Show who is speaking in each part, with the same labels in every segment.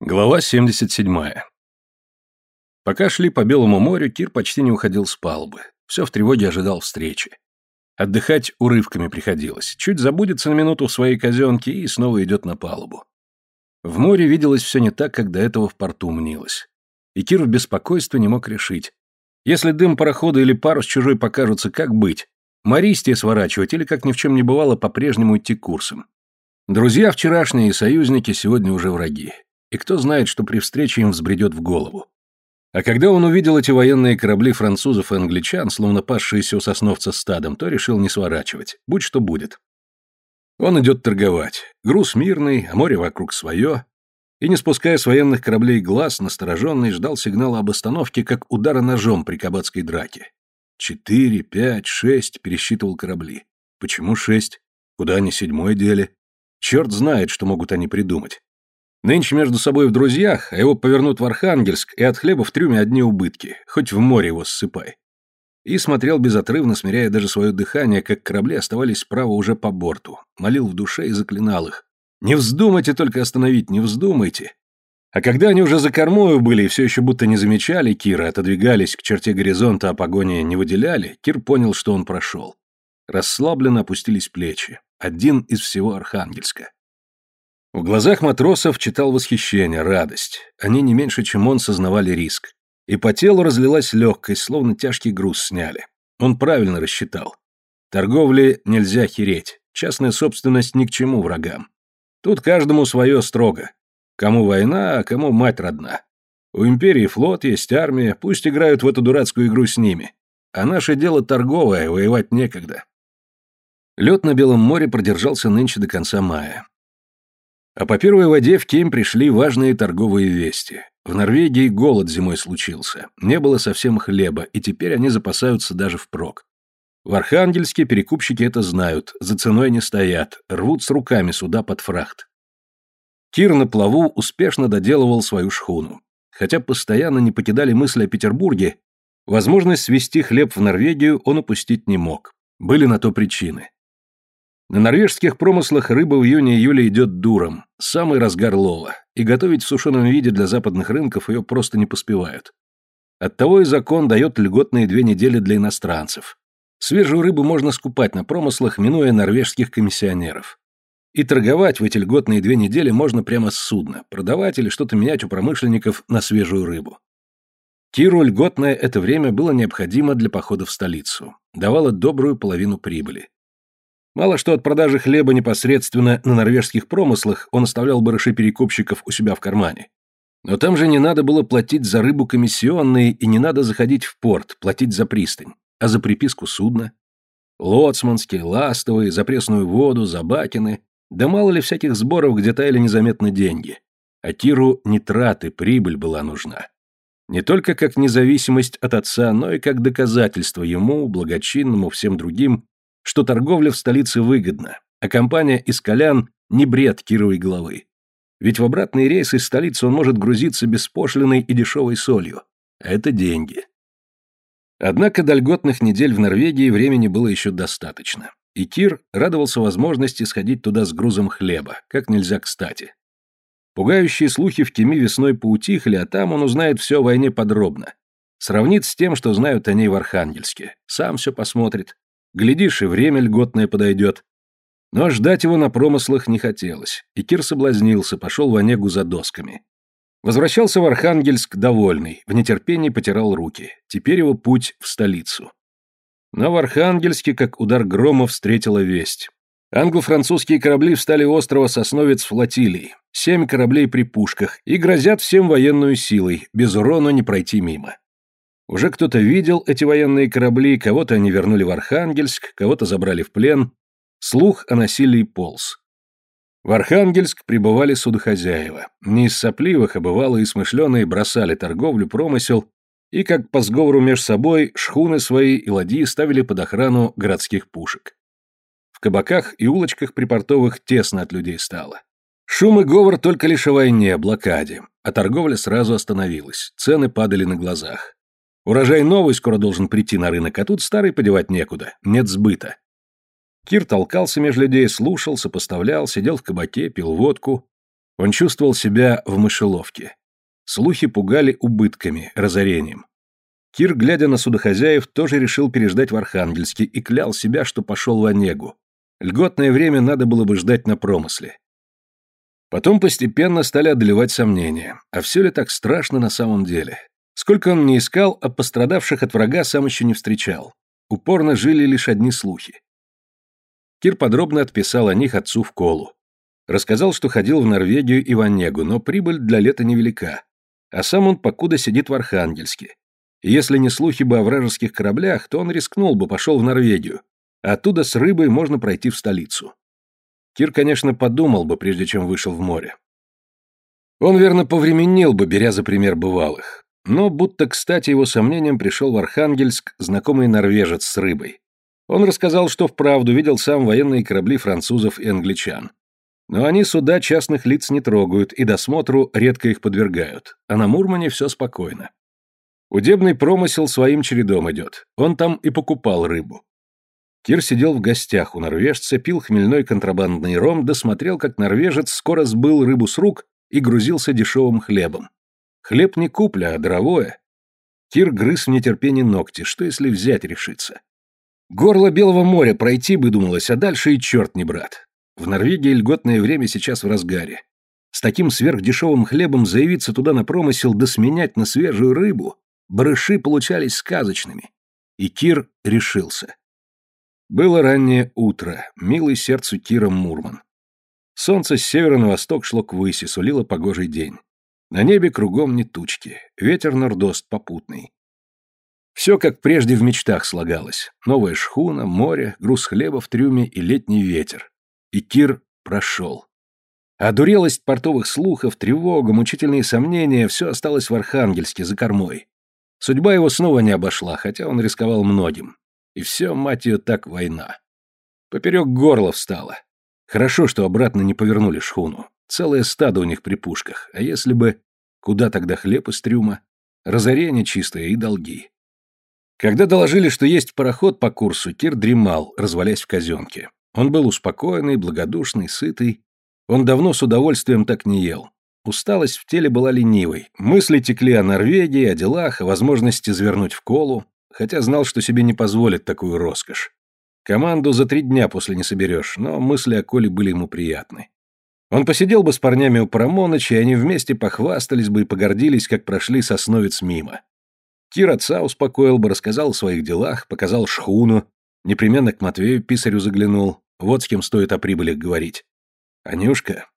Speaker 1: Глава 77. Пока шли по Белому морю, Кир почти не уходил с палубы. Все в тревоге ожидал встречи. Отдыхать урывками приходилось. Чуть забудется на минуту в своей казенке и снова идет на палубу. В море виделось все не так, как до этого в порту мнилось. И Кир в беспокойстве не мог решить. Если дым парохода или парус чужой покажутся, как быть? Мористия сворачивать или, как ни в чем не бывало, по-прежнему идти курсом? Друзья вчерашние и союзники сегодня уже враги и кто знает, что при встрече им взбредет в голову. А когда он увидел эти военные корабли французов и англичан, словно пасшиеся у сосновца стадом, то решил не сворачивать, будь что будет. Он идет торговать. Груз мирный, а море вокруг свое. И, не спуская с военных кораблей глаз, настороженный ждал сигнала об остановке, как удара ножом при кабацкой драке. Четыре, пять, шесть пересчитывал корабли. Почему шесть? Куда они седьмой дели? Черт знает, что могут они придумать. Нынче между собой в друзьях, а его повернут в Архангельск, и от хлеба в трюме одни убытки, хоть в море его ссыпай. И смотрел безотрывно, смиряя даже свое дыхание, как корабли оставались справа уже по борту. Молил в душе и заклинал их. «Не вздумайте только остановить, не вздумайте!» А когда они уже за кормою были и все еще будто не замечали Кира, отодвигались к черте горизонта, а погони не выделяли, Кир понял, что он прошел. Расслабленно опустились плечи. Один из всего Архангельска. В глазах матросов читал восхищение, радость. Они не меньше, чем он, сознавали риск. И по телу разлилась легкость, словно тяжкий груз сняли. Он правильно рассчитал. Торговле нельзя хереть. Частная собственность ни к чему врагам. Тут каждому свое строго. Кому война, а кому мать родна. У империи флот есть армия, пусть играют в эту дурацкую игру с ними. А наше дело торговое, воевать некогда. Лед на Белом море продержался нынче до конца мая. А по первой воде в Кем пришли важные торговые вести. В Норвегии голод зимой случился, не было совсем хлеба, и теперь они запасаются даже впрок. В Архангельске перекупщики это знают, за ценой не стоят, рвут с руками суда под фрахт. Кир на плаву успешно доделывал свою шхуну. Хотя постоянно не покидали мысли о Петербурге, возможность свести хлеб в Норвегию он упустить не мог. Были на то причины. На норвежских промыслах рыба в июне-июле идет дуром, самый разгар лова, и готовить в сушеном виде для западных рынков ее просто не поспевают. Оттого и закон дает льготные две недели для иностранцев. Свежую рыбу можно скупать на промыслах, минуя норвежских комиссионеров. И торговать в эти льготные две недели можно прямо с судна, продавать или что-то менять у промышленников на свежую рыбу. Киру льготное это время было необходимо для похода в столицу. Давало добрую половину прибыли. Мало что от продажи хлеба непосредственно на норвежских промыслах он оставлял барыши перекупщиков у себя в кармане. Но там же не надо было платить за рыбу комиссионные и не надо заходить в порт, платить за пристань, а за приписку судна. Лоцманские, ластовые, за пресную воду, за бакины. Да мало ли всяких сборов, где таяли незаметно деньги. А Киру не траты, прибыль была нужна. Не только как независимость от отца, но и как доказательство ему, благочинному, всем другим, что торговля в столице выгодна, а компания «Искалян» не бред Кировой головы. Ведь в обратный рейс из столицы он может грузиться беспошлиной и дешевой солью. А это деньги. Однако до льготных недель в Норвегии времени было еще достаточно. И Кир радовался возможности сходить туда с грузом хлеба, как нельзя кстати. Пугающие слухи в Кеми весной поутихли, а там он узнает все о войне подробно. Сравнит с тем, что знают о ней в Архангельске. Сам все посмотрит. Глядишь, и время льготное подойдет. Но ждать его на промыслах не хотелось, и Кир соблазнился, пошел в Онегу за досками. Возвращался в Архангельск довольный, в нетерпении потирал руки. Теперь его путь в столицу. Но в Архангельске, как удар грома, встретила весть. Англо-французские корабли встали у острова Сосновец флотилии, семь кораблей при пушках, и грозят всем военную силой, без урона не пройти мимо. Уже кто-то видел эти военные корабли, кого-то они вернули в Архангельск, кого-то забрали в плен. Слух о насилии полз. В Архангельск прибывали судохозяева. Не из сопливых, а бывало и смышленые бросали торговлю, промысел, и, как по сговору меж собой, шхуны свои и ладьи ставили под охрану городских пушек. В кабаках и улочках припортовых тесно от людей стало. Шум и говор только лишь о войне, блокаде, а торговля сразу остановилась, цены падали на глазах. Урожай новый скоро должен прийти на рынок, а тут старый подевать некуда, нет сбыта. Кир толкался меж людей, слушал, сопоставлял, сидел в кабаке, пил водку. Он чувствовал себя в мышеловке. Слухи пугали убытками, разорением. Кир, глядя на судохозяев, тоже решил переждать в Архангельске и клял себя, что пошел в Онегу. Льготное время надо было бы ждать на промысле. Потом постепенно стали одолевать сомнения. А все ли так страшно на самом деле? Сколько он не искал, а пострадавших от врага сам еще не встречал. Упорно жили лишь одни слухи. Кир подробно отписал о них отцу в колу. Рассказал, что ходил в Норвегию и в Онегу, но прибыль для лета невелика. А сам он покуда сидит в Архангельске. И если не слухи бы о вражеских кораблях, то он рискнул бы, пошел в Норвегию. Оттуда с рыбой можно пройти в столицу. Кир, конечно, подумал бы, прежде чем вышел в море. Он верно повременил бы, беря за пример бывалых. Но будто кстати его сомнениям пришел в Архангельск знакомый норвежец с рыбой. Он рассказал, что вправду видел сам военные корабли французов и англичан. Но они суда частных лиц не трогают и досмотру редко их подвергают, а на Мурмане все спокойно. Удебный промысел своим чередом идет, он там и покупал рыбу. Кир сидел в гостях у норвежца, пил хмельной контрабандный ром, досмотрел, как норвежец скоро сбыл рыбу с рук и грузился дешевым хлебом. Хлеб не купля, а дровое. Кир грыз в нетерпении ногти, что если взять решиться. Горло Белого моря пройти бы, думалось, а дальше и черт не брат. В Норвегии льготное время сейчас в разгаре. С таким сверхдешевым хлебом заявиться туда на промысел да сменять на свежую рыбу, барыши получались сказочными. И Кир решился. Было раннее утро, милый сердцу Кира Мурман. Солнце с севера на восток шло к выси, сулило погожий день. На небе кругом не тучки, ветер нордост попутный. Все как прежде в мечтах слагалось. Новая шхуна, море, груз хлеба в трюме и летний ветер. И Кир прошел. А дурелость портовых слухов, тревога, мучительные сомнения — все осталось в Архангельске за кормой. Судьба его снова не обошла, хотя он рисковал многим. И все, мать ее, так война. Поперек горла встала. Хорошо, что обратно не повернули шхуну. Целое стадо у них при пушках. А если бы... Куда тогда хлеб из трюма? Разорение чистое и долги. Когда доложили, что есть пароход по курсу, Кир дремал, развалясь в казенке. Он был успокоенный, благодушный, сытый. Он давно с удовольствием так не ел. Усталость в теле была ленивой. Мысли текли о Норвегии, о делах, о возможности завернуть в колу хотя знал, что себе не позволит такую роскошь. Команду за три дня после не соберешь, но мысли о Коле были ему приятны. Он посидел бы с парнями у Парамоныча, и они вместе похвастались бы и погордились, как прошли сосновец мимо. Кир отца успокоил бы, рассказал о своих делах, показал шхуну, непременно к Матвею писарю заглянул, вот с кем стоит о прибылях говорить. Анюшка.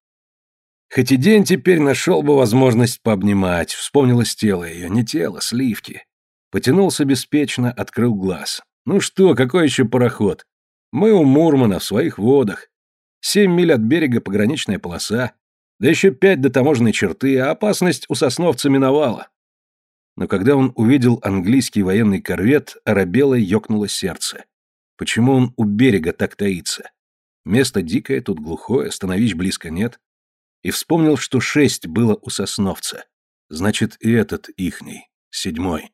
Speaker 1: Хоть и день теперь нашел бы возможность пообнимать, вспомнилось тело ее, не тело, сливки. Потянулся беспечно, открыл глаз. Ну что, какой еще пароход? Мы у Мурмана, в своих водах. Семь миль от берега пограничная полоса, да еще пять до таможенной черты, а опасность у сосновца миновала. Но когда он увидел английский военный корвет, оробело ёкнуло сердце. Почему он у берега так таится? Место дикое, тут глухое, становищ близко нет. И вспомнил, что шесть было у сосновца. Значит, и этот ихний, седьмой.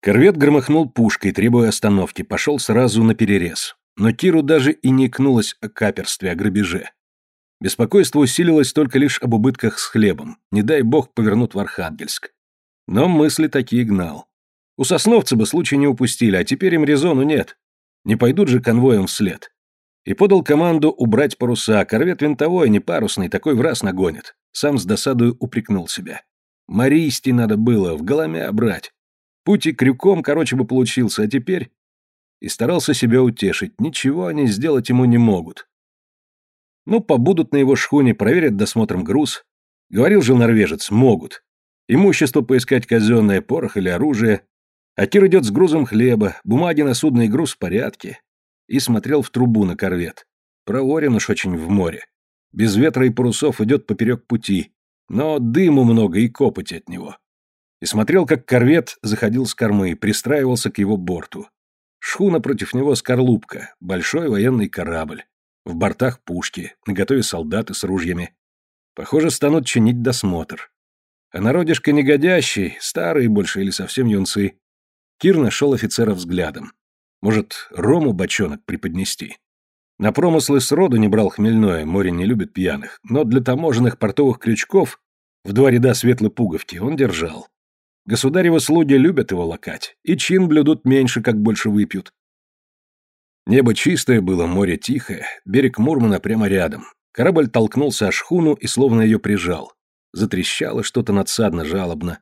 Speaker 1: Корвет громыхнул пушкой, требуя остановки, пошел сразу на перерез. Но Киру даже и не кнулось о каперстве, о грабеже. Беспокойство усилилось только лишь об убытках с хлебом. Не дай бог повернут в Архангельск. Но мысли такие гнал. У сосновца бы случай не упустили, а теперь им резону нет. Не пойдут же конвоем вслед. И подал команду убрать паруса, корвет винтовой, не парусный, такой в раз нагонит. Сам с досадою упрекнул себя. Маристи надо было, в голомя брать. Путь и крюком, короче, бы получился, а теперь... И старался себя утешить, ничего они сделать ему не могут. Ну, побудут на его шхуне, проверят досмотром груз. Говорил же норвежец, могут. Имущество поискать казенное, порох или оружие. А Кир идет с грузом хлеба, бумаги на судный груз в порядке. И смотрел в трубу на корвет. Проворен уж очень в море. Без ветра и парусов идет поперек пути. Но дыму много и копоти от него и смотрел, как корвет заходил с кормы, пристраивался к его борту. Шхуна против него скорлупка, большой военный корабль. В бортах пушки, наготове солдаты с ружьями. Похоже, станут чинить досмотр. А народишко негодящий, старые больше или совсем юнцы. Кир нашел офицера взглядом. Может, рому бочонок преподнести? На промыслы сроду не брал хмельное, море не любит пьяных, но для таможенных портовых крючков в два ряда светлой пуговки он держал. Государевы слуги любят его лакать, и чин блюдут меньше, как больше выпьют. Небо чистое было, море тихое, берег Мурмана прямо рядом. Корабль толкнулся о шхуну и словно ее прижал. Затрещало что-то надсадно, жалобно.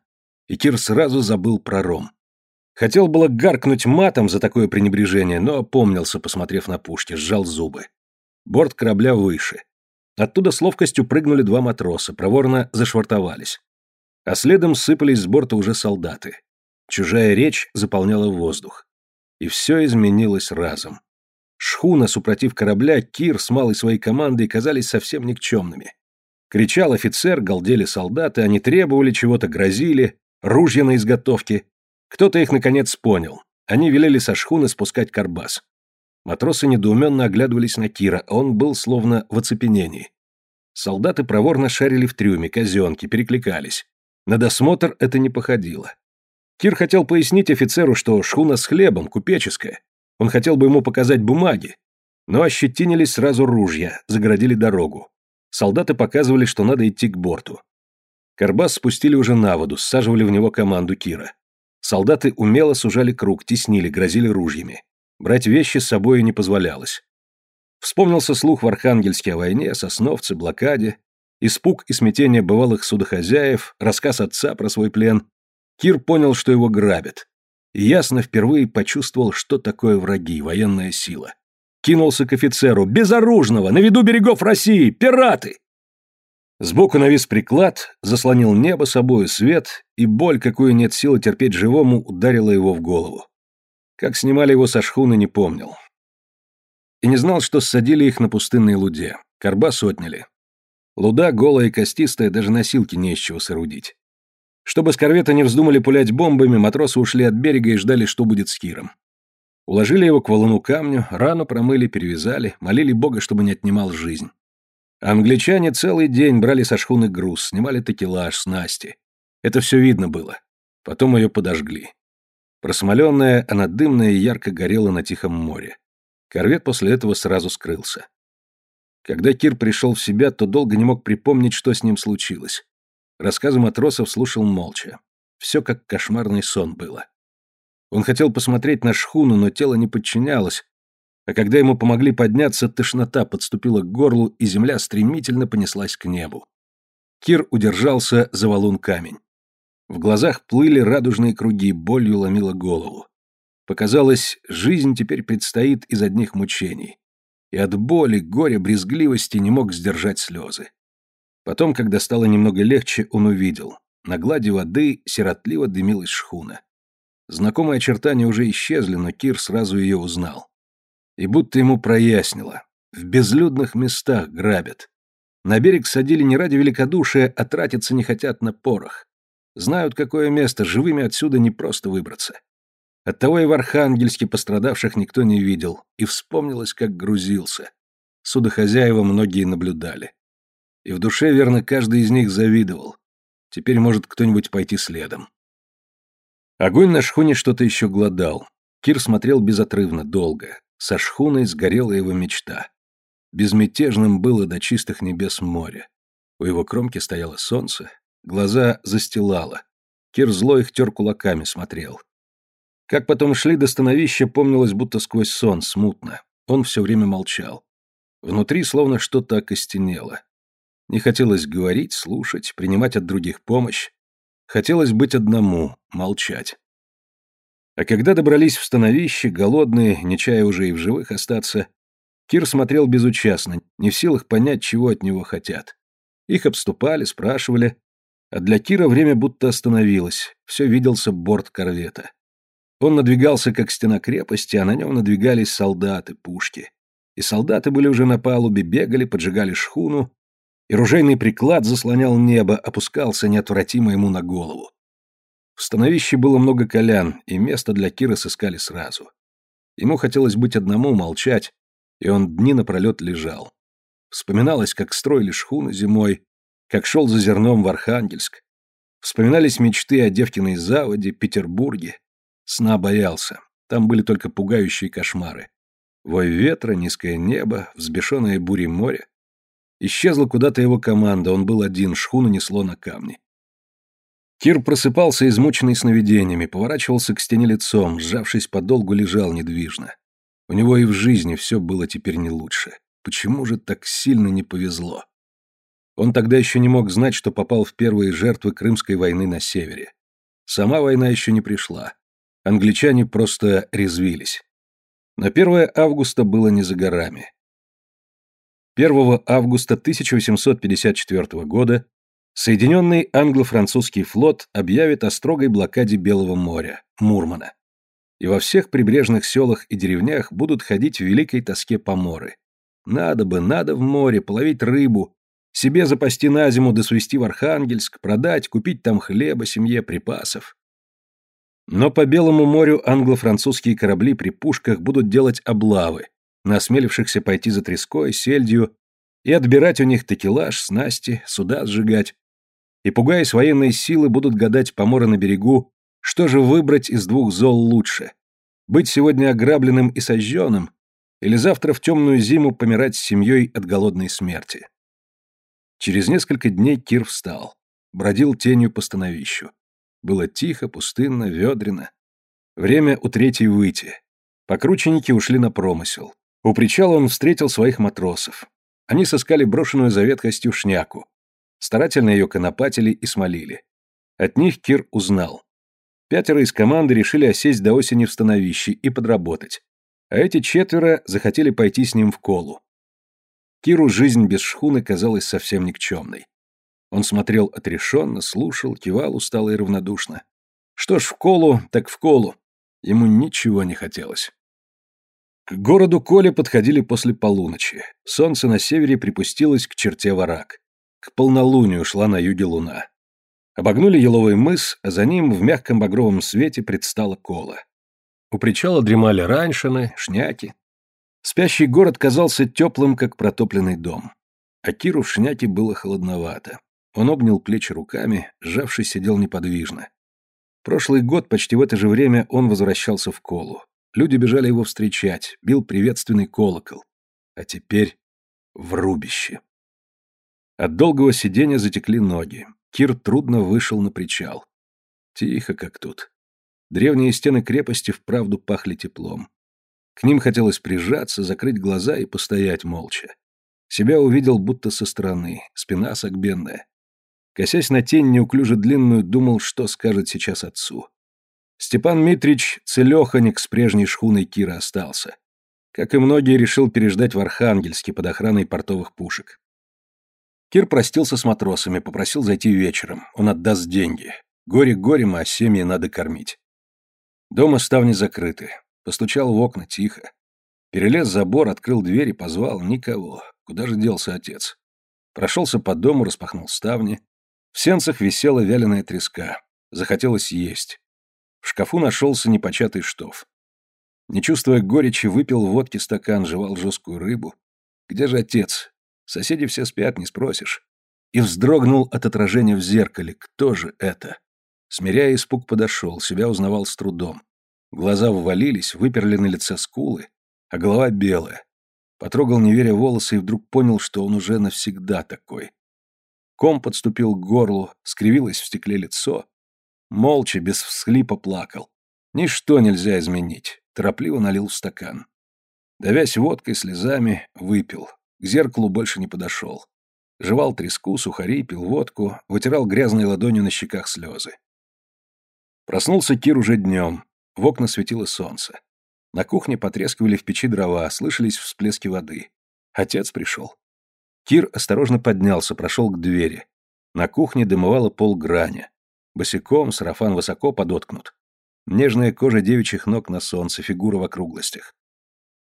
Speaker 1: И Кир сразу забыл про ром. Хотел было гаркнуть матом за такое пренебрежение, но опомнился, посмотрев на пушки, сжал зубы. Борт корабля выше. Оттуда с ловкостью прыгнули два матроса, проворно зашвартовались. А следом сыпались с борта уже солдаты. Чужая речь заполняла воздух. И все изменилось разом. Шхуна, супротив корабля, Кир с малой своей командой казались совсем никчемными. Кричал офицер, галдели солдаты, они требовали чего-то, грозили, ружья на изготовке. Кто-то их наконец понял. Они велели со шхуны спускать карбас. Матросы недоуменно оглядывались на Кира, а он был словно в оцепенении. Солдаты проворно шарили в трюме, казенки, перекликались. На досмотр это не походило. Кир хотел пояснить офицеру, что шхуна с хлебом, купеческая, он хотел бы ему показать бумаги, но ощетинились сразу ружья, загородили дорогу. Солдаты показывали, что надо идти к борту. Карбас спустили уже на воду, саживали в него команду Кира. Солдаты умело сужали круг, теснили, грозили ружьями. Брать вещи с собой не позволялось. Вспомнился слух в Архангельске о войне, сосновце, блокаде, испуг и смятение бывалых судохозяев, рассказ отца про свой плен. Кир понял, что его грабят и ясно впервые почувствовал, что такое враги, военная сила. Кинулся к офицеру. «Безоружного! На виду берегов России! Пираты!» Сбоку навис приклад, заслонил небо собою свет, и боль, какую нет силы терпеть живому, ударила его в голову. Как снимали его со шхуны, не помнил. И не знал, что ссадили их на пустынной луде. Карбас отняли. Луда голая и костистая, даже носилки не из чего соорудить. Чтобы с корвета не вздумали пулять бомбами, матросы ушли от берега и ждали, что будет с Киром. Уложили его к валуну камню, рану промыли, перевязали, молили Бога, чтобы не отнимал жизнь. англичане целый день брали со шхуны груз, снимали такелаж, снасти. Это все видно было. Потом ее подожгли. Просмоленная, она дымная и ярко горела на Тихом море. Корвет после этого сразу скрылся. Когда Кир пришел в себя, то долго не мог припомнить, что с ним случилось. Рассказы матросов слушал молча. Все как кошмарный сон было. Он хотел посмотреть на шхуну, но тело не подчинялось, а когда ему помогли подняться, тошнота подступила к горлу, и земля стремительно понеслась к небу. Кир удержался за валун камень. В глазах плыли радужные круги, болью ломила голову. Показалось, жизнь теперь предстоит из одних мучений. И от боли, горя, брезгливости не мог сдержать слезы. Потом, когда стало немного легче, он увидел. На глади воды сиротливо дымилась шхуна. Знакомые очертания уже исчезли, но Кир сразу ее узнал. И будто ему прояснило. В безлюдных местах грабят. На берег садили не ради великодушия, а тратиться не хотят на порох. Знают, какое место, живыми отсюда не просто выбраться. Оттого и в Архангельске пострадавших никто не видел, и вспомнилось, как грузился. Судохозяева многие наблюдали. И в душе, верно, каждый из них завидовал. Теперь может кто-нибудь пойти следом. Огонь на шхуне что-то еще глодал. Кир смотрел безотрывно, долго. Со шхуной сгорела его мечта. Безмятежным было до чистых небес море. У его кромки стояло солнце, глаза застилало. Кир зло их тер кулаками, смотрел. Как потом шли до становища, помнилось будто сквозь сон, смутно. Он все время молчал. Внутри словно что-то окостенело. Не хотелось говорить, слушать, принимать от других помощь. Хотелось быть одному, молчать. А когда добрались в становище, голодные, не чая уже и в живых остаться, Кир смотрел безучастно, не в силах понять, чего от него хотят. Их обступали, спрашивали, а для Кира время будто остановилось, все виделся борт корвета. Он надвигался, как стена крепости, а на нем надвигались солдаты, пушки. И солдаты были уже на палубе, бегали, поджигали шхуну, и ружейный приклад заслонял небо, опускался неотвратимо ему на голову. В становище было много колян, и место для Кира сыскали сразу. Ему хотелось быть одному, молчать, и он дни напролет лежал. Вспоминалось, как строили шхуну зимой, как шел за зерном в Архангельск. Вспоминались мечты о Девкиной заводе, Петербурге. Сна боялся. Там были только пугающие кошмары. Вой ветра, низкое небо, взбешенное бурей море. Исчезла куда-то его команда, он был один, шхуну несло на камни. Кир просыпался измученный сновидениями, поворачивался к стене лицом, сжавшись подолгу, лежал недвижно. У него и в жизни все было теперь не лучше. Почему же так сильно не повезло? Он тогда еще не мог знать, что попал в первые жертвы Крымской войны на севере. Сама война еще не пришла. Англичане просто резвились. Но 1 августа было не за горами. 1 августа 1854 года Соединенный англо-французский флот объявит о строгой блокаде Белого моря, Мурмана. И во всех прибрежных селах и деревнях будут ходить в великой тоске поморы. Надо бы, надо в море, половить рыбу, себе запасти на зиму да свести в Архангельск, продать, купить там хлеба, семье, припасов. Но по Белому морю англо-французские корабли при пушках будут делать облавы, на осмелившихся пойти за треской, сельдью и отбирать у них текелаж, снасти, суда сжигать. И, пугаясь военной силы, будут гадать поморы на берегу, что же выбрать из двух зол лучше. Быть сегодня ограбленным и сожженным, или завтра в темную зиму помирать с семьей от голодной смерти. Через несколько дней Кир встал, бродил тенью по становищу. Было тихо, пустынно, ведрено. Время у третьей выйти. Покрученники ушли на промысел. У причала он встретил своих матросов. Они сыскали брошенную за ветхостью шняку. Старательно ее конопатили и смолили. От них Кир узнал. Пятеро из команды решили осесть до осени в становище и подработать. А эти четверо захотели пойти с ним в колу. Киру жизнь без шхуны казалась совсем никчемной. Он смотрел отрешенно, слушал, кивал устало и равнодушно. Что ж, в колу, так в колу. Ему ничего не хотелось. К городу Коле подходили после полуночи. Солнце на севере припустилось к черте ворак. К полнолунию шла на юге луна. Обогнули еловый мыс, а за ним в мягком багровом свете предстала кола. У причала дремали раньшины, шняки, Спящий город казался теплым, как протопленный дом. А Киру в шняке было холодновато. Он обнял плечи руками, сжавшись, сидел неподвижно. Прошлый год, почти в это же время, он возвращался в колу. Люди бежали его встречать, бил приветственный колокол. А теперь в рубище. От долгого сидения затекли ноги. Кир трудно вышел на причал. Тихо, как тут. Древние стены крепости вправду пахли теплом. К ним хотелось прижаться, закрыть глаза и постоять молча. Себя увидел будто со стороны, спина согбенная. Косясь на тень неуклюже длинную, думал, что скажет сейчас отцу. Степан Митрич целеханик с прежней шхуной Кира остался. Как и многие, решил переждать в Архангельске под охраной портовых пушек. Кир простился с матросами, попросил зайти вечером. Он отдаст деньги. Горе горем, а семьи надо кормить. Дома ставни закрыты. Постучал в окна тихо. Перелез забор, открыл дверь и позвал. Никого. Куда же делся отец? Прошелся по дому, распахнул ставни. В сенцах висела вяленая треска. Захотелось есть. В шкафу нашелся непочатый штоф. Не чувствуя горечи, выпил водки стакан, жевал жесткую рыбу. Где же отец? Соседи все спят, не спросишь. И вздрогнул от отражения в зеркале. Кто же это? Смиряя испуг, подошел, себя узнавал с трудом. Глаза ввалились, выперли на лице скулы, а голова белая. Потрогал, не веря волосы, и вдруг понял, что он уже навсегда такой. Ком подступил к горлу, скривилось в стекле лицо. Молча, без всхлипа плакал. Ничто нельзя изменить. Торопливо налил в стакан. Давясь водкой, слезами, выпил. К зеркалу больше не подошел. Жевал треску, сухари, пил водку, вытирал грязной ладонью на щеках слезы. Проснулся Кир уже днем. В окна светило солнце. На кухне потрескивали в печи дрова, слышались всплески воды. Отец пришел. Кир осторожно поднялся, прошел к двери. На кухне дымовала пол граня. Босиком, сарафан высоко подоткнут. Нежная кожа девичьих ног на солнце, фигура в округлостях.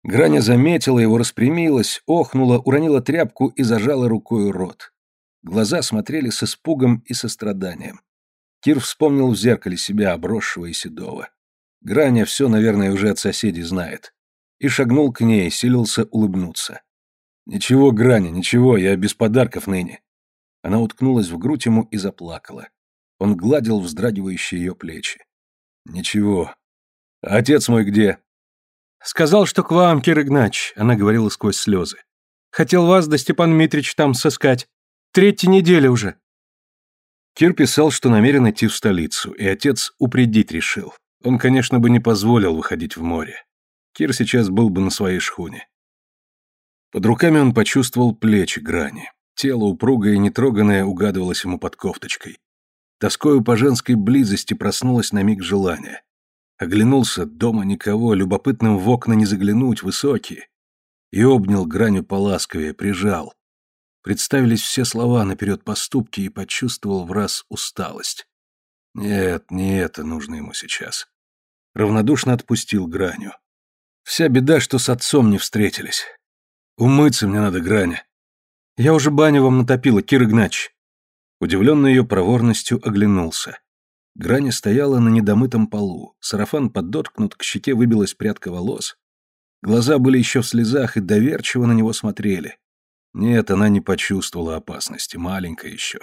Speaker 1: Граня заметила его, распрямилась, охнула, уронила тряпку и зажала рукой рот. Глаза смотрели с испугом и состраданием. Кир вспомнил в зеркале себя, обросшего и седого. Граня все, наверное, уже от соседей знает. И шагнул к ней, силился улыбнуться. «Ничего, Граня, ничего, я без подарков ныне». Она уткнулась в грудь ему и заплакала. Он гладил вздрагивающие ее плечи. «Ничего. А отец мой где?»
Speaker 2: Сказал, что к вам, Кир Игнач», — она говорила сквозь слезы. «Хотел вас да Степан Митрич там сыскать. Третья неделя уже».
Speaker 1: Кир писал, что намерен идти в столицу, и отец упредить решил. Он, конечно, бы не позволил выходить в море. Кир сейчас был бы на своей шхуне. Под руками он почувствовал плечи грани. Тело упругое и нетроганное угадывалось ему под кофточкой. Тоскою по женской близости проснулось на миг желание. Оглянулся, дома никого, любопытным в окна не заглянуть, высокие. И обнял гранью поласковее, прижал. Представились все слова наперед поступки и почувствовал в раз усталость. Нет, не это нужно ему сейчас. Равнодушно отпустил гранью. Вся беда, что с отцом не встретились. Умыться мне надо, Граня.
Speaker 2: Я уже баню вам натопила, Кир Игнач.
Speaker 1: Удивленный ее проворностью оглянулся. Граня стояла на недомытом полу, сарафан подоткнут, к щеке выбилась прядка волос. Глаза были еще в слезах и доверчиво на него смотрели. Нет, она не почувствовала опасности, маленькая еще.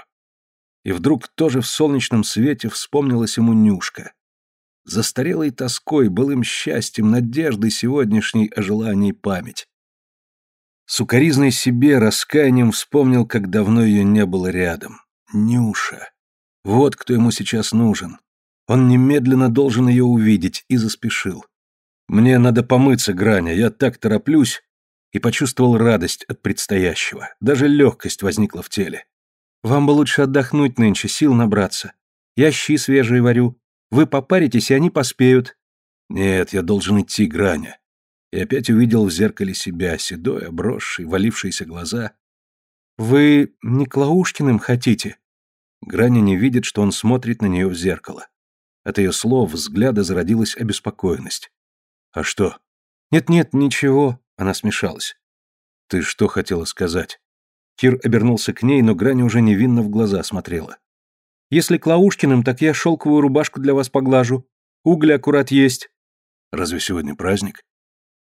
Speaker 1: И вдруг тоже в солнечном свете вспомнилась ему Нюшка. Застарелой тоской, былым счастьем, надеждой сегодняшней о желании память. Сукаризной себе, раскаянием вспомнил, как давно ее не было рядом. Нюша. Вот кто ему сейчас нужен. Он немедленно должен ее увидеть и заспешил. Мне надо помыться, Граня, я так тороплюсь, и почувствовал радость от предстоящего. Даже легкость возникла в теле.
Speaker 2: Вам бы лучше отдохнуть нынче, сил набраться. Я щи свежие варю. Вы попаритесь, и они поспеют.
Speaker 1: Нет, я должен идти, Граня и опять увидел в зеркале себя, седой, обросший, валившиеся глаза.
Speaker 2: «Вы не Клаушкиным хотите?»
Speaker 1: Граня не видит, что он смотрит на нее в зеркало. От ее слов, взгляда зародилась обеспокоенность. «А что?»
Speaker 2: «Нет-нет, ничего», — она смешалась.
Speaker 1: «Ты что хотела сказать?» Кир обернулся к ней, но Граня уже невинно в глаза смотрела.
Speaker 2: «Если Клаушкиным, так я шелковую рубашку для вас поглажу. Угли аккурат есть».
Speaker 1: «Разве сегодня праздник?»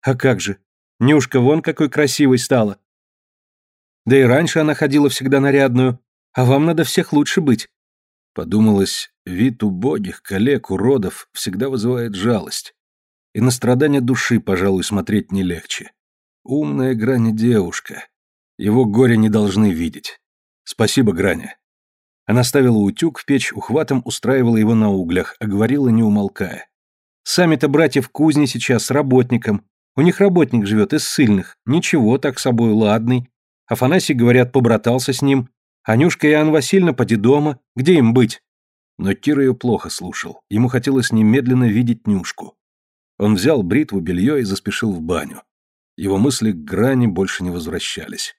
Speaker 2: А как же? Нюшка вон какой красивой стала. Да и раньше она ходила всегда нарядную, а вам надо всех лучше быть.
Speaker 1: Подумалось, вид убогих, коллег, уродов всегда вызывает жалость. И на страдания души, пожалуй, смотреть не легче. Умная Граня девушка. Его горе не должны видеть. Спасибо, Граня. Она ставила утюг в печь, ухватом устраивала его на углях, а говорила, не умолкая.
Speaker 2: Сами-то братья в кузне сейчас с работником. У них работник живет из сильных. Ничего, так собой, ладный. Афанасий, говорят, побратался с ним. Анюшка и Анна Васильевна поди дома. Где им быть?
Speaker 1: Но Кир ее плохо слушал. Ему хотелось немедленно видеть Нюшку. Он взял бритву, белье и заспешил в баню. Его мысли к грани больше не возвращались.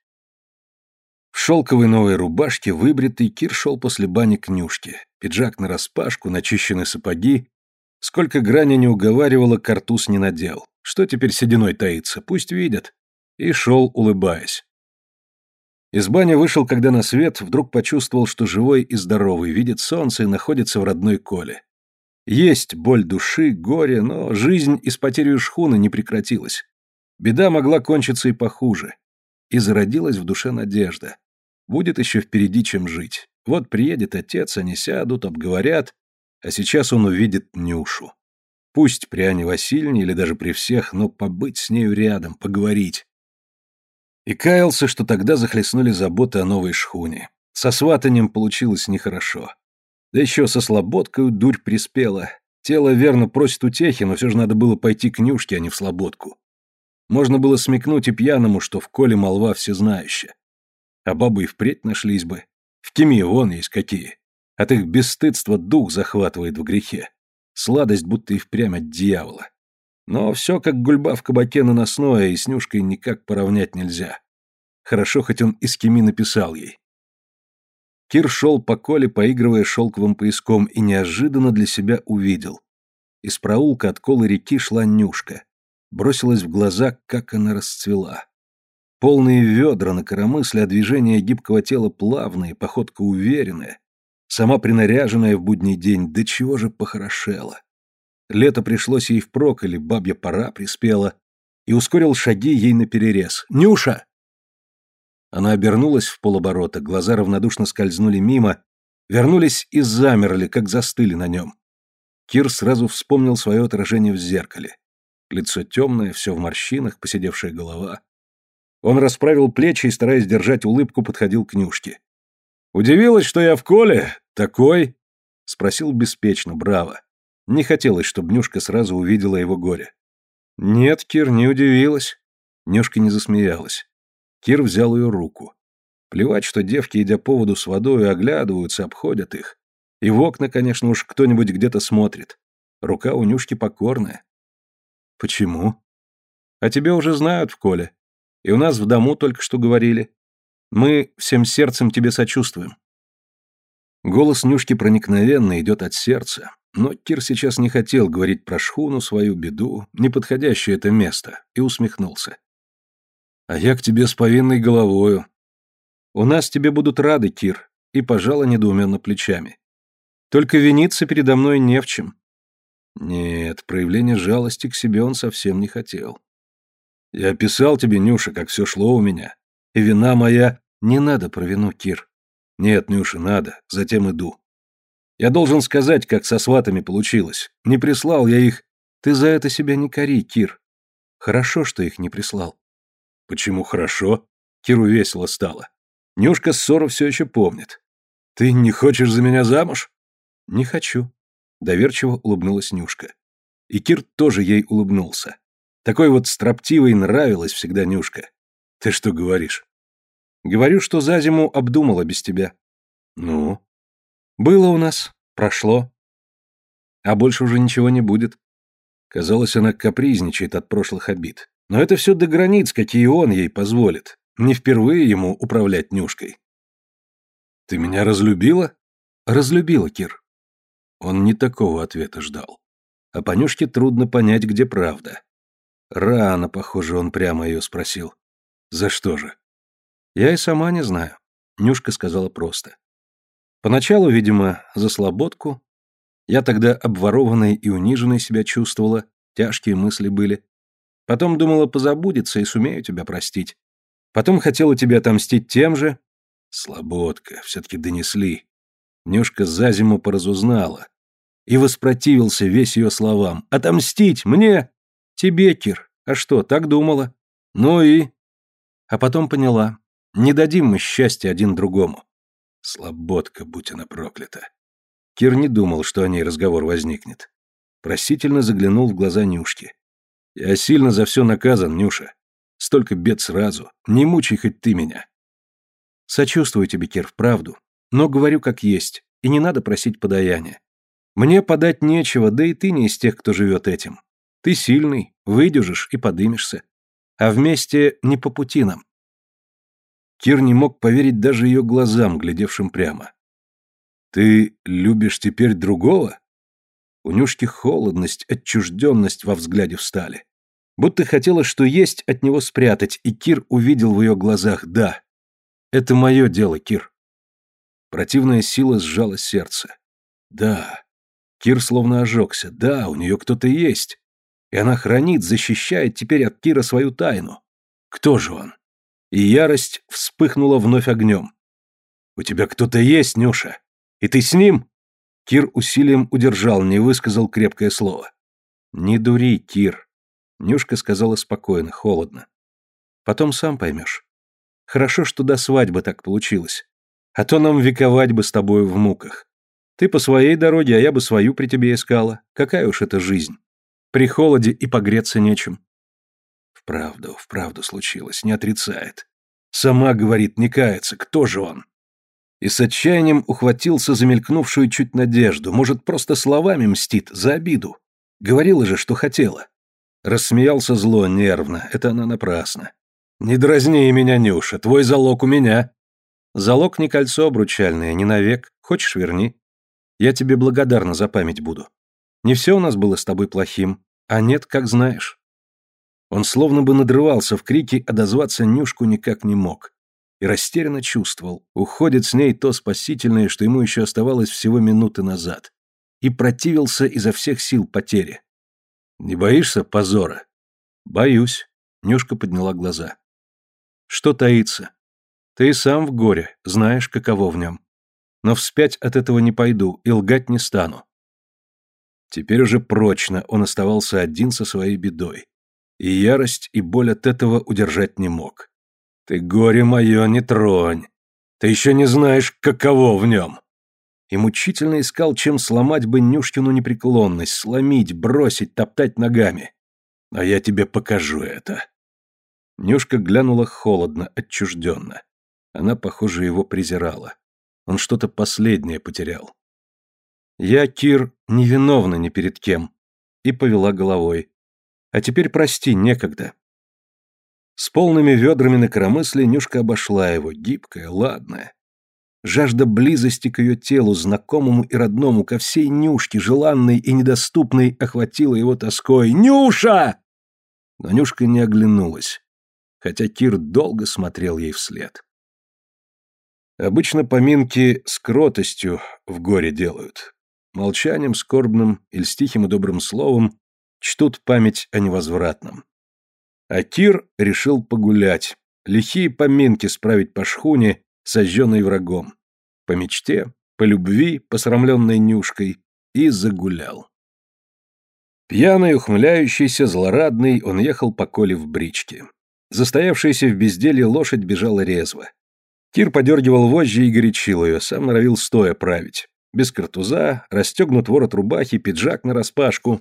Speaker 1: В шелковой новой рубашке, выбритый, Кир шел после бани к Нюшке. Пиджак нараспашку, начищенные сапоги. Сколько грани не уговаривала, картуз не надел. Что теперь сединой таится? Пусть видят. И шел, улыбаясь. Из бани вышел, когда на свет, вдруг почувствовал, что живой и здоровый, видит солнце и находится в родной коле. Есть боль души, горе, но жизнь из потерей шхуны не прекратилась. Беда могла кончиться и похуже. И зародилась в душе надежда. Будет еще впереди, чем жить. Вот приедет отец, они сядут, обговорят, а сейчас он увидит Нюшу. Пусть при Ане Васильевне или даже при всех, но побыть с нею рядом, поговорить. И каялся, что тогда захлестнули заботы о новой шхуне. Со сватанием получилось нехорошо. Да еще со слободкой дурь приспела. Тело верно просит утехи, но все же надо было пойти к Нюшке, а не в слободку. Можно было смекнуть и пьяному, что в коле молва всезнающая. А бабы и впредь нашлись бы. В Тиме вон есть какие. От их бесстыдства дух захватывает в грехе. Сладость будто и впрямь от дьявола. Но все как гульба в кабаке наносное, и с Нюшкой никак поравнять нельзя. Хорошо, хоть он из Кеми написал ей. Кир шел по коле, поигрывая шелковым пояском, и неожиданно для себя увидел. Из проулка от колы реки шла Нюшка. Бросилась в глаза, как она расцвела. Полные ведра на коромысле, а движения гибкого тела плавные, походка уверенная. Сама принаряженная в будний день, до чего же похорошела. Лето пришлось ей впрок, или бабья пора приспела, и ускорил шаги ей наперерез. «Нюша!» Она обернулась в полоборота, глаза равнодушно скользнули мимо, вернулись и замерли, как застыли на нем. Кир сразу вспомнил свое отражение в зеркале. Лицо темное, все в морщинах, посидевшая голова. Он расправил плечи и, стараясь держать улыбку, подходил к Нюшке. «Удивилась, что я в коле? Такой?» — спросил беспечно, браво. Не хотелось, чтобы Нюшка сразу увидела его горе. «Нет, Кир, не удивилась». Нюшка не засмеялась. Кир взял ее руку. Плевать, что девки, идя по воду с водой, оглядываются, обходят их. И в окна, конечно, уж кто-нибудь где-то смотрит. Рука у Нюшки покорная. Почему? А тебе уже знают в коле. И у нас в дому только что говорили. Мы всем сердцем тебе сочувствуем. Голос Нюшки проникновенно идет от сердца, но Кир сейчас не хотел говорить про шхуну, свою беду, неподходящее это место, и усмехнулся. «А я к тебе с повинной головою. У нас тебе будут рады, Кир», и пожала недоуменно плечами. «Только виниться передо мной не в чем. Нет, проявление жалости к себе он совсем не хотел. Я писал тебе, Нюша, как все шло у меня. Вина моя... Не надо про вину, Кир. Нет, Нюша, надо. Затем иду. Я должен сказать, как со сватами получилось. Не прислал я их. Ты за это себя не кори, Кир. Хорошо, что их не прислал. Почему хорошо? Киру весело стало. Нюшка ссору все еще помнит. Ты не хочешь за меня замуж? Не хочу. Доверчиво улыбнулась Нюшка. И Кир тоже ей улыбнулся. Такой вот строптивой нравилась всегда Нюшка. Ты что говоришь? Говорю, что за зиму обдумала без тебя. Ну? Было у нас, прошло. А больше уже ничего не будет. Казалось, она капризничает от прошлых обид. Но это все до границ, какие он ей позволит. Не впервые ему управлять Нюшкой. Ты меня разлюбила? Разлюбила, Кир. Он не такого ответа ждал. А Понюшке трудно понять, где правда. Рано, похоже, он прямо ее спросил. «За что же?» «Я и сама не знаю», — Нюшка сказала просто. Поначалу, видимо, за слободку. Я тогда обворованной и униженной себя чувствовала, тяжкие мысли были. Потом думала, позабудется и сумею тебя простить. Потом хотела тебе отомстить тем же. Слободка, все-таки донесли. Нюшка за зиму поразузнала. И воспротивился весь ее словам. «Отомстить! Мне! Тебе, Кир! А что, так думала? Ну и...» А потом поняла. Не дадим мы счастья один другому. Слободка, будь она проклята. Кир не думал, что о ней разговор возникнет. Просительно заглянул в глаза Нюшки. «Я сильно за все наказан, Нюша. Столько бед сразу. Не мучай хоть ты меня». «Сочувствую тебе, Кир, вправду. Но говорю как есть, и не надо просить подаяния. Мне подать нечего, да и ты не из тех, кто живет этим. Ты сильный, выдержишь и подымешься. А вместе не по пути нам. Кир не мог поверить даже ее глазам, глядевшим прямо. «Ты любишь теперь другого?» У Нюшки холодность, отчужденность во взгляде встали. Будто хотела, что есть, от него спрятать, и Кир увидел в ее глазах «да». «Это мое дело, Кир». Противная сила сжала сердце. Да. Кир словно ожегся. Да, у нее кто-то есть. И она хранит, защищает теперь от Кира свою тайну. Кто же он? И ярость вспыхнула вновь огнем. «У тебя кто-то есть, Нюша? И ты с ним?» Кир усилием удержал, не высказал крепкое слово. «Не дури, Кир», — Нюшка сказала спокойно, холодно. «Потом сам поймешь. Хорошо, что до свадьбы так получилось. А то нам вековать бы с тобою в муках. Ты по своей дороге, а я бы свою при тебе искала. Какая уж это жизнь. При холоде и погреться нечем. Вправду, вправду случилось, не отрицает. Сама говорит, не кается, кто же он? И с отчаянием ухватился за мелькнувшую чуть надежду, может, просто словами мстит, за обиду. Говорила же, что хотела. Рассмеялся зло, нервно, это она напрасно. «Не дразни меня, Нюша, твой залог у меня». Залог не кольцо обручальное, не навек. Хочешь, верни. Я тебе благодарна за память буду. Не все у нас было с тобой плохим, а нет, как знаешь. Он словно бы надрывался в крике, а дозваться Нюшку никак не мог. И растерянно чувствовал, уходит с ней то спасительное, что ему еще оставалось всего минуты назад. И противился изо всех сил потере. «Не боишься позора?» «Боюсь», — Нюшка подняла глаза. «Что таится? Ты сам в горе, знаешь, каково в нем. Но вспять от этого не пойду и лгать не стану. Теперь уже прочно он оставался один со своей бедой. И ярость, и боль от этого удержать не мог. «Ты горе мое не тронь! Ты еще не знаешь, каково в нем!» И мучительно искал, чем сломать бы Нюшкину непреклонность, сломить, бросить, топтать ногами. А я тебе покажу это. Нюшка глянула холодно, отчужденно. Она, похоже, его презирала. Он что-то последнее потерял. Я, Кир, невиновна ни перед кем. И повела головой. А теперь прости, некогда. С полными ведрами на коромысле Нюшка обошла его, гибкая, ладная. Жажда близости к ее телу, знакомому и родному, ко всей Нюшке, желанной и недоступной, охватила его тоской. «Нюша!» Но Нюшка не оглянулась, хотя Кир долго смотрел ей вслед. Обычно поминки с кротостью в горе делают. Молчанием скорбным или с тихим и добрым словом чтут память о невозвратном. А Кир решил погулять, лихие поминки справить по шхуне, сожженной врагом. По мечте, по любви, посрамленной Нюшкой, и загулял. Пьяный, ухмыляющийся, злорадный, он ехал по коле в бричке. Застоявшаяся в безделье лошадь бежала резво. Кир подергивал вожжи и горячил ее, сам норовил стоя править. Без картуза, расстегнут ворот рубахи, пиджак нараспашку.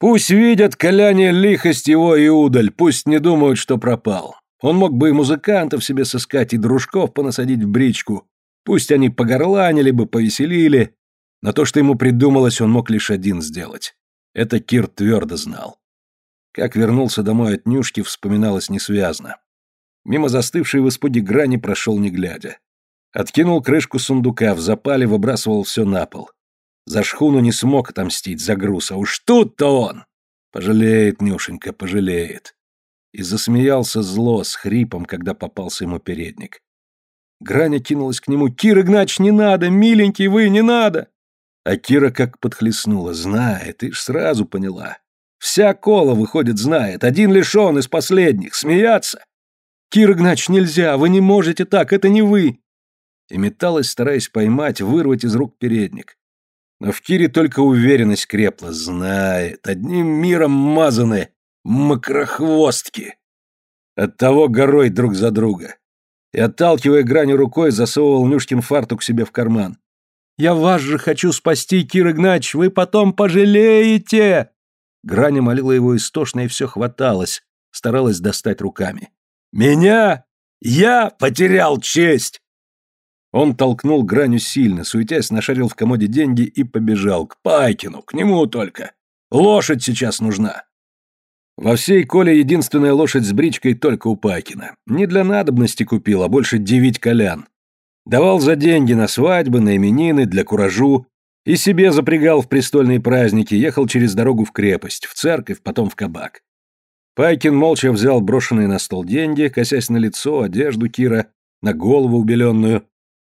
Speaker 1: Пусть видят коляне лихость его и удаль, пусть не думают, что пропал. Он мог бы и музыкантов себе сыскать, и дружков понасадить в бричку. Пусть они погорланили бы, повеселили. Но то, что ему придумалось, он мог лишь один сделать. Это Кир твердо знал. Как вернулся домой от Нюшки, вспоминалось несвязно. Мимо застывшей в испуге грани прошел не глядя. Откинул крышку сундука, в запале выбрасывал все на пол. За шхуну не смог отомстить за груз, а уж тут-то он! Пожалеет, Нюшенька, пожалеет. И засмеялся зло с хрипом, когда попался ему передник. Граня кинулась к нему. «Кир Игнач, не надо! Миленький вы, не надо!» А Кира как подхлестнула. Знает, ты ж сразу поняла. Вся кола, выходит, знает. Один лишь он из последних. Смеяться? Кир Игнач, нельзя, вы не можете так, это не вы. И металась, стараясь поймать, вырвать из рук передник. Но в Кире только уверенность крепла. Знает, одним миром мазаны макрохвостки. Оттого горой друг за друга. И, отталкивая гранью рукой, засовывал Нюшкин фартук себе в карман. Я вас же хочу спасти, Кир Игнач, вы потом пожалеете!» Граня молила его истошно и все хваталось, старалась достать руками. «Меня? Я потерял честь!» Он толкнул Граню сильно, суетясь, нашарил в комоде деньги и побежал к Пайкину, к нему только. Лошадь сейчас нужна. Во всей Коле единственная лошадь с бричкой только у Пайкина. Не для надобности купил, а больше девять колян. Давал за деньги на свадьбы, на именины, для куражу. И себе запрягал в престольные праздники, ехал через дорогу в крепость, в церковь, потом в кабак. Пайкин молча взял брошенные на стол деньги, косясь на лицо, одежду Кира, на голову убеленную,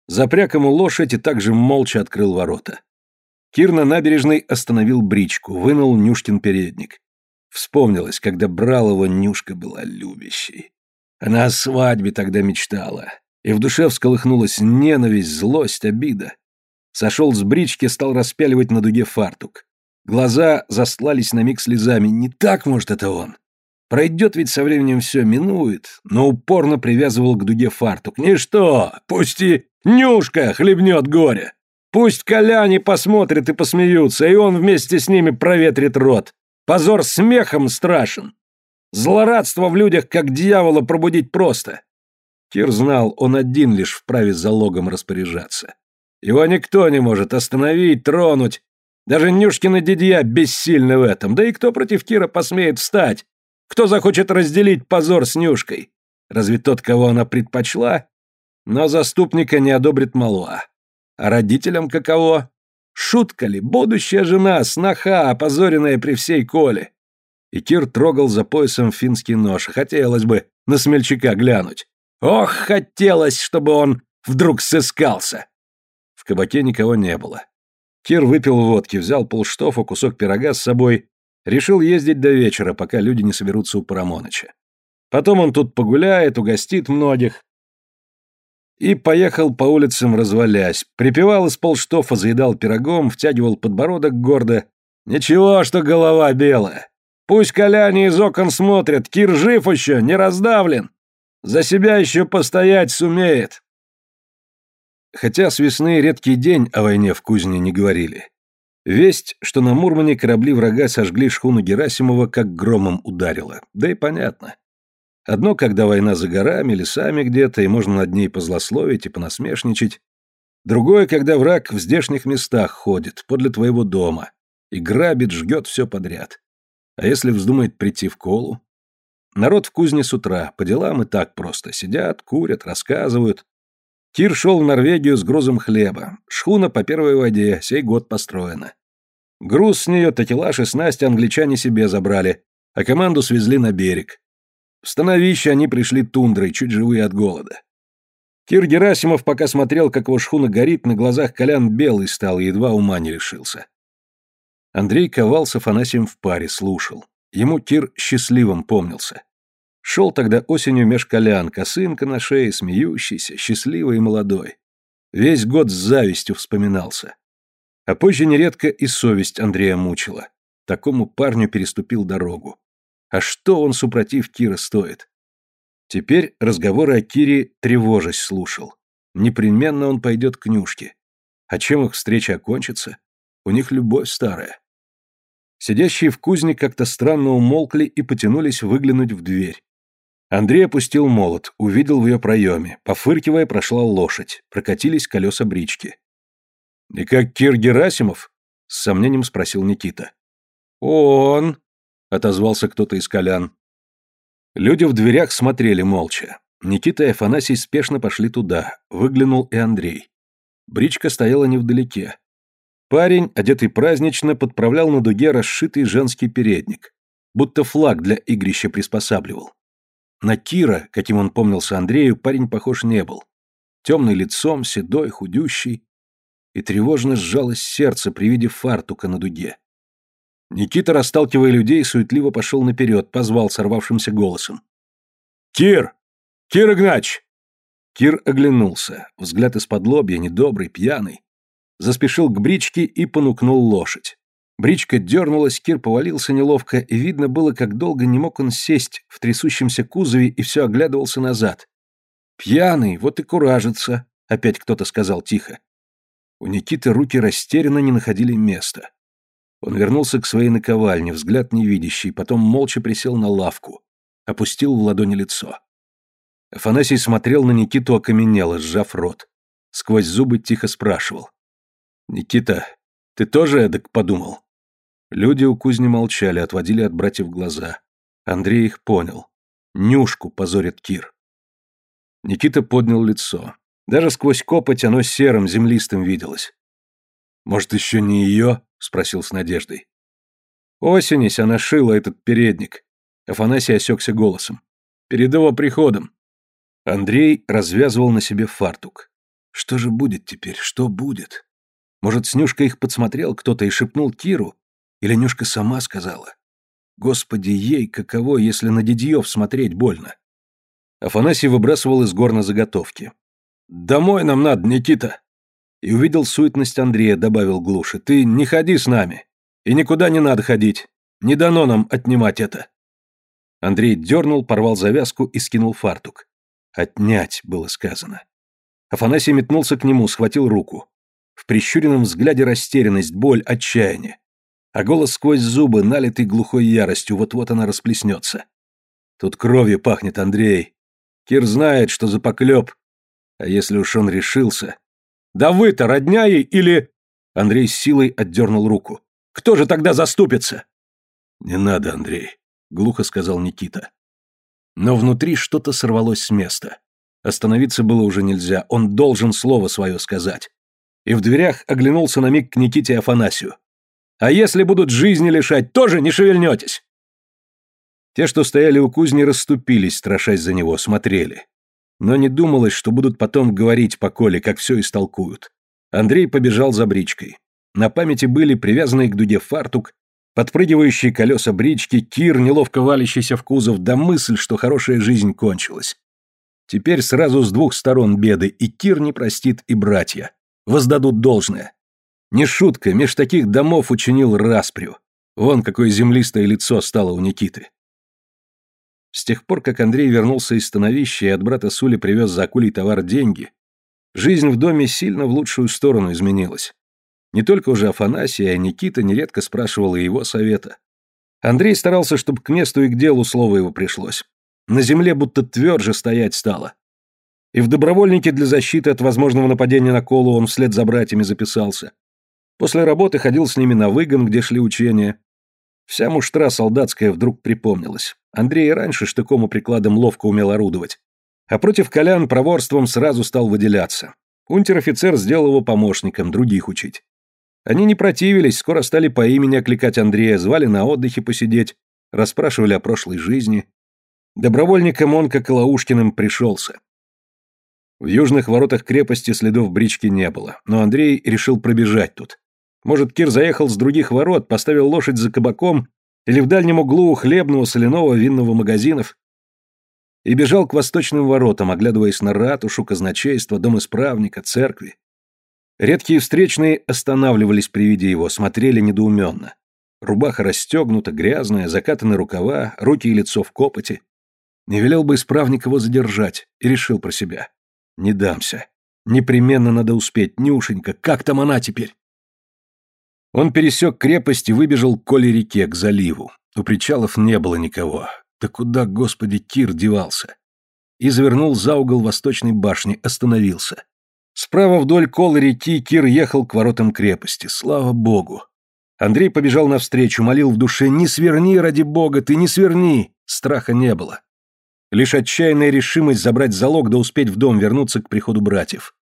Speaker 1: запряг ему лошадь и также молча открыл ворота. Кир на набережной остановил бричку, вынул Нюшкин передник. Вспомнилось, когда брал Нюшка была любящей. Она о свадьбе тогда мечтала и в душе всколыхнулась ненависть, злость, обида. Сошел с брички, стал распяливать на дуге фартук. Глаза застлались на миг слезами. Не так, может, это он. Пройдет ведь со временем все, минует, но упорно привязывал к дуге фартук. Ничто, пусть и Нюшка хлебнет горе. Пусть коляне посмотрят и посмеются, и он вместе с ними проветрит рот. Позор смехом страшен. Злорадство в людях, как дьявола, пробудить просто. Кир знал, он один лишь вправе залогом распоряжаться. Его никто не может остановить, тронуть. Даже Нюшкины дядья бессильны в этом. Да и кто против Кира посмеет встать? Кто захочет разделить позор с Нюшкой? Разве тот, кого она предпочла? Но заступника не одобрит молва. А родителям каково? Шутка ли? Будущая жена, сноха, опозоренная при всей коле. И Кир трогал за поясом финский нож. Хотелось бы на смельчака глянуть. Ох, хотелось, чтобы он вдруг сыскался. В кабаке никого не было. Кир выпил водки, взял полштофа, кусок пирога с собой, решил ездить до вечера, пока люди не соберутся у Парамоныча. Потом он тут погуляет, угостит многих. И поехал по улицам, развалясь. Припевал из полштофа, заедал пирогом, втягивал подбородок гордо, Ничего, что голова белая. Пусть коляне из окон смотрят, Кир жив еще, не раздавлен. За себя еще постоять сумеет. Хотя с весны редкий день о войне в Кузне не говорили. Весть, что на Мурмане корабли врага сожгли шхуну Герасимова, как громом ударила. Да и понятно. Одно, когда война за горами, лесами где-то, и можно над ней позлословить и понасмешничать. Другое, когда враг в здешних местах ходит, подле твоего дома, и грабит, жгет все подряд. А если вздумает прийти в колу? Народ в кузне с утра, по делам и так просто. Сидят, курят, рассказывают. Кир шел в Норвегию с грузом хлеба. Шхуна по первой воде, сей год построена. Груз с нее, такелаж и снасти англичане себе забрали, а команду свезли на берег. В становище они пришли тундрой, чуть живые от голода. Кир Герасимов, пока смотрел, как его шхуна горит, на глазах Колян белый стал и едва ума не лишился. Андрей ковал с Афанасием в паре, слушал. Ему Кир счастливым помнился. Шел тогда осенью меж колян, косынка на шее, смеющийся, счастливый и молодой. Весь год с завистью вспоминался. А позже нередко и совесть Андрея мучила. Такому парню переступил дорогу. А что он, супротив Кира, стоит? Теперь разговоры о Кире тревожась слушал. Непременно он пойдет к Нюшке. А чем их встреча окончится? У них любовь старая. Сидящие в кузне как-то странно умолкли и потянулись выглянуть в дверь. Андрей опустил молот, увидел в ее проеме. Пофыркивая, прошла лошадь. Прокатились колеса брички. «И как Кир Герасимов?» — с сомнением спросил Никита. «Он!» — отозвался кто-то из колян. Люди в дверях смотрели молча. Никита и Афанасий спешно пошли туда. Выглянул и Андрей. Бричка стояла невдалеке. Парень, одетый празднично, подправлял на дуге расшитый женский передник, будто флаг для игрища приспосабливал. На Кира, каким он помнился Андрею, парень похож не был. Темный лицом, седой, худющий. И тревожно сжалось сердце при виде фартука на дуге. Никита, расталкивая людей, суетливо пошел наперед, позвал сорвавшимся голосом. «Кир! Кир Игнач!» Кир оглянулся, взгляд из-под лобья, недобрый, пьяный заспешил к бричке и понукнул лошадь. Бричка дернулась, Кир повалился неловко, и видно было, как долго не мог он сесть в трясущемся кузове и все оглядывался назад. «Пьяный, вот и куражится», — опять кто-то сказал тихо. У Никиты руки растерянно не находили места. Он вернулся к своей наковальне, взгляд невидящий, потом молча присел на лавку, опустил в ладони лицо. Афанасий смотрел на Никиту окаменело, сжав рот. Сквозь зубы тихо спрашивал. «Никита, ты тоже эдак подумал?» Люди у кузни молчали, отводили от братьев глаза. Андрей их понял. Нюшку позорит Кир. Никита поднял лицо. Даже сквозь копоть оно серым, землистым виделось. «Может, еще не ее?» — спросил с надеждой. Осенись она шила этот передник. Афанасий осекся голосом. Перед его приходом. Андрей развязывал на себе фартук. Что же будет теперь? Что будет? Может, с Нюшкой их подсмотрел кто-то и шепнул Киру? Или Нюшка сама сказала? Господи, ей каково, если на Дидьев смотреть больно? Афанасий выбрасывал из горна заготовки. «Домой нам надо, Никита!» И увидел суетность Андрея, добавил глуше. «Ты не ходи с нами. И никуда не надо ходить. Не дано нам отнимать это». Андрей дернул, порвал завязку и скинул фартук. «Отнять», — было сказано. Афанасий метнулся к нему, схватил руку. В прищуренном взгляде растерянность, боль, отчаяние. А голос сквозь зубы, налитый глухой яростью, вот-вот она расплеснется. Тут кровью пахнет Андрей. Кир знает, что за поклеп. А если уж он решился... Да вы-то родня ей или... Андрей с силой отдернул руку. Кто же тогда заступится? Не надо, Андрей, глухо сказал Никита. Но внутри что-то сорвалось с места. Остановиться было уже нельзя, он должен слово свое сказать и в дверях оглянулся на миг к Никите Афанасию. «А если будут жизни лишать, тоже не шевельнетесь!» Те, что стояли у кузни, расступились, страшась за него, смотрели. Но не думалось, что будут потом говорить по Коле, как все истолкуют. Андрей побежал за бричкой. На памяти были привязанные к дуде фартук, подпрыгивающие колеса брички, кир, неловко валящийся в кузов, да мысль, что хорошая жизнь кончилась. Теперь сразу с двух сторон беды, и Кир не простит, и братья воздадут должное. Не шутка, меж таких домов учинил распрю. Вон какое землистое лицо стало у Никиты. С тех пор, как Андрей вернулся из становища и от брата Сули привез за акулей товар деньги, жизнь в доме сильно в лучшую сторону изменилась. Не только уже Афанасий, а Никита нередко спрашивал и его совета. Андрей старался, чтобы к месту и к делу слово его пришлось. На земле будто тверже стоять стало. И в добровольнике для защиты от возможного нападения на Колу он вслед за братьями записался. После работы ходил с ними на выгон, где шли учения. Вся муштра солдатская вдруг припомнилась. Андрей и раньше штыком и прикладом ловко умел орудовать. А против Колян проворством сразу стал выделяться. Унтер-офицер сделал его помощником, других учить. Они не противились, скоро стали по имени окликать Андрея, звали на отдыхе посидеть, расспрашивали о прошлой жизни. Добровольником он, как и Лаушкиным, пришелся. В южных воротах крепости следов брички не было, но Андрей решил пробежать тут. Может, Кир заехал с других ворот, поставил лошадь за кабаком или в дальнем углу хлебного, соляного, винного магазинов и бежал к восточным воротам, оглядываясь на ратушу, казначейство, дом исправника, церкви. Редкие встречные останавливались при виде его, смотрели недоуменно. Рубаха расстегнута, грязная, закатаны рукава, руки и лицо в копоти. Не велел бы исправник его задержать, и решил про себя. Не дамся. Непременно надо успеть, Нюшенька, как там она теперь? Он пересек крепость и выбежал к Коле-реке, к заливу. У причалов не было никого. Да куда, господи, Кир девался? И завернул за угол восточной башни, остановился. Справа вдоль колы реки Кир ехал к воротам крепости. Слава богу. Андрей побежал навстречу, молил в душе «Не сверни, ради бога, ты не сверни!» Страха не было. Лишь отчаянная решимость забрать залог да успеть в дом вернуться к приходу братьев.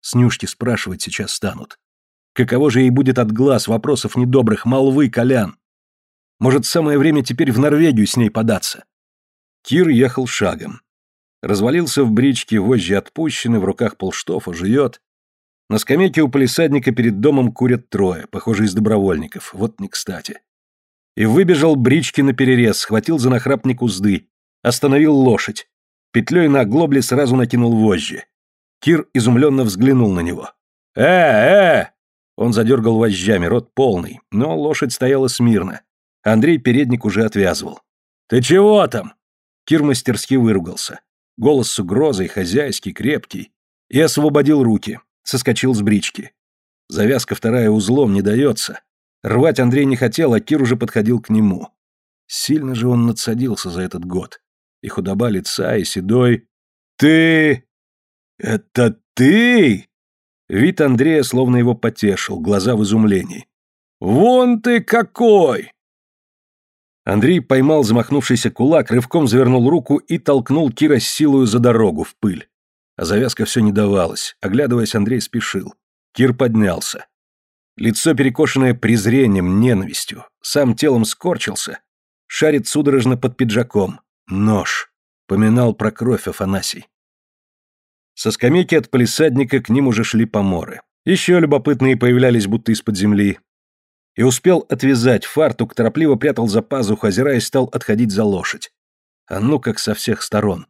Speaker 1: Снюшки спрашивать сейчас станут. Каково же ей будет от глаз вопросов недобрых, молвы, Колян? Может, самое время теперь в Норвегию с ней податься? Кир ехал шагом. Развалился в бричке, вожжи отпущены, в руках полштофа, жует. На скамейке у полисадника перед домом курят трое, похоже, из добровольников. Вот не кстати. И выбежал брички на перерез, схватил за нахрапник узды, остановил лошадь. Петлей на оглобле сразу накинул вожжи. Кир изумленно взглянул на него. «Э, э!» Он задергал вожжами, рот полный, но лошадь стояла смирно. Андрей передник уже отвязывал. «Ты чего там?» Кир мастерски выругался. Голос с угрозой, хозяйский, крепкий. И освободил руки. Соскочил с брички. Завязка вторая узлом не дается. Рвать Андрей не хотел, а Кир уже подходил к нему. Сильно же он надсадился за этот год. И худоба лица, и седой. «Ты... это ты?» Вид Андрея словно его потешил, глаза в изумлении. «Вон ты какой!» Андрей поймал замахнувшийся кулак, рывком завернул руку и толкнул Кира с силою за дорогу, в пыль. А завязка все не давалась. Оглядываясь, Андрей спешил. Кир поднялся. Лицо перекошенное презрением, ненавистью. Сам телом скорчился. Шарит судорожно под пиджаком. Нож. Поминал про кровь Афанасий. Со скамейки от полисадника к ним уже шли поморы. Еще любопытные появлялись будто из-под земли и успел отвязать фартук, торопливо прятал за пазуху, озираясь, стал отходить за лошадь. А ну как со всех сторон.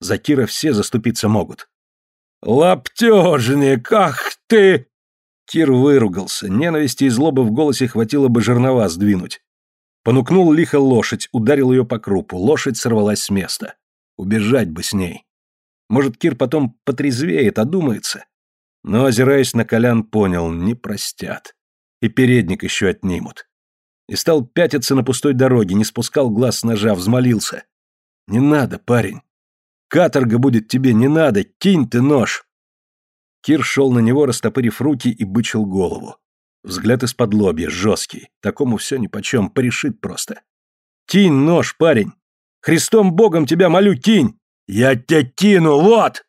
Speaker 1: За Кира все заступиться могут. «Лаптежник, ах ты!» Кир выругался, ненависти и злобы в голосе хватило бы жернова сдвинуть. Понукнул лихо лошадь, ударил ее по крупу, лошадь сорвалась с места. Убежать бы с ней. Может, Кир потом потрезвеет, одумается. Но, озираясь на Колян, понял, не простят и передник еще отнимут. И стал пятиться на пустой дороге, не спускал глаз с ножа, взмолился. «Не надо, парень. Каторга будет тебе, не надо, кинь ты нож!» Кир шел на него, растопырив руки и бычил голову. Взгляд из-под лобья, жесткий. Такому все нипочем, порешит просто. «Кинь нож, парень! Христом Богом тебя молю, кинь! Я тебя кину, вот!»